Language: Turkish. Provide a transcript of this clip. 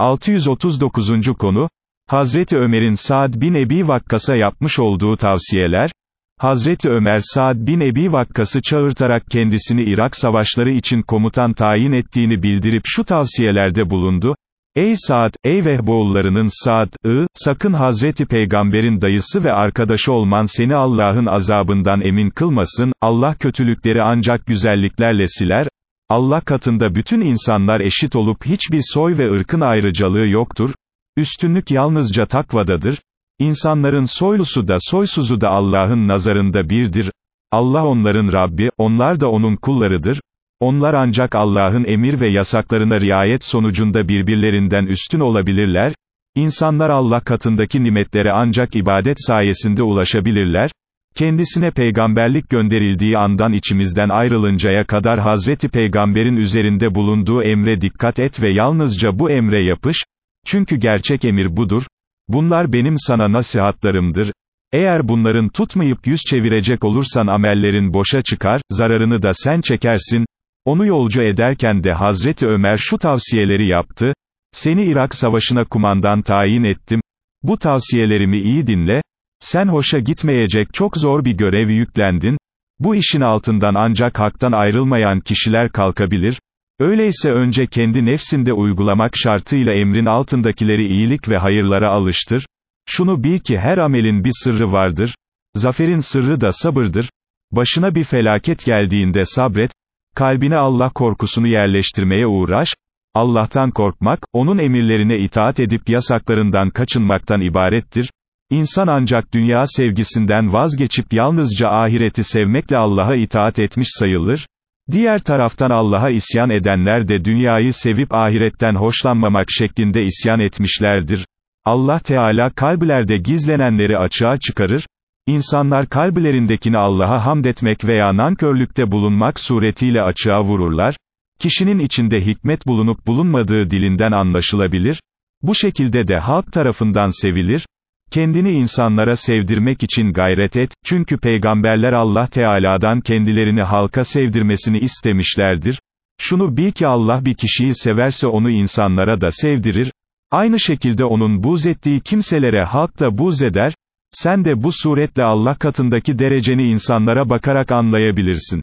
639. konu, Hazreti Ömer'in Saad bin Ebi Vakkas'a yapmış olduğu tavsiyeler, Hazreti Ömer Saad bin Ebi Vakkas'ı çağırtarak kendisini Irak savaşları için komutan tayin ettiğini bildirip şu tavsiyelerde bulundu, Ey Saad, ey Vehboğullarının Saad, sakın Hazreti Peygamber'in dayısı ve arkadaşı olman seni Allah'ın azabından emin kılmasın, Allah kötülükleri ancak güzelliklerle siler, Allah katında bütün insanlar eşit olup hiçbir soy ve ırkın ayrıcalığı yoktur, üstünlük yalnızca takvadadır, İnsanların soylusu da soysuzu da Allah'ın nazarında birdir, Allah onların Rabbi, onlar da onun kullarıdır, onlar ancak Allah'ın emir ve yasaklarına riayet sonucunda birbirlerinden üstün olabilirler, İnsanlar Allah katındaki nimetlere ancak ibadet sayesinde ulaşabilirler, kendisine peygamberlik gönderildiği andan içimizden ayrılıncaya kadar Hazreti Peygamber'in üzerinde bulunduğu emre dikkat et ve yalnızca bu emre yapış, çünkü gerçek emir budur, bunlar benim sana nasihatlarımdır, eğer bunların tutmayıp yüz çevirecek olursan amellerin boşa çıkar, zararını da sen çekersin, onu yolcu ederken de Hazreti Ömer şu tavsiyeleri yaptı, seni Irak Savaşı'na kumandan tayin ettim, bu tavsiyelerimi iyi dinle, sen hoşa gitmeyecek çok zor bir görev yüklendin, bu işin altından ancak haktan ayrılmayan kişiler kalkabilir, öyleyse önce kendi nefsinde uygulamak şartıyla emrin altındakileri iyilik ve hayırlara alıştır, şunu bil ki her amelin bir sırrı vardır, zaferin sırrı da sabırdır, başına bir felaket geldiğinde sabret, kalbine Allah korkusunu yerleştirmeye uğraş, Allah'tan korkmak, onun emirlerine itaat edip yasaklarından kaçınmaktan ibarettir, İnsan ancak dünya sevgisinden vazgeçip yalnızca ahireti sevmekle Allah'a itaat etmiş sayılır, diğer taraftan Allah'a isyan edenler de dünyayı sevip ahiretten hoşlanmamak şeklinde isyan etmişlerdir. Allah Teala kalplerde gizlenenleri açığa çıkarır, İnsanlar kalplerindekini Allah'a hamd etmek veya nankörlükte bulunmak suretiyle açığa vururlar, kişinin içinde hikmet bulunup bulunmadığı dilinden anlaşılabilir, bu şekilde de halk tarafından sevilir, kendini insanlara sevdirmek için gayret et, çünkü peygamberler Allah Teala'dan kendilerini halka sevdirmesini istemişlerdir, şunu bil ki Allah bir kişiyi severse onu insanlara da sevdirir, aynı şekilde onun buz ettiği kimselere halk da buz eder, sen de bu suretle Allah katındaki dereceni insanlara bakarak anlayabilirsin.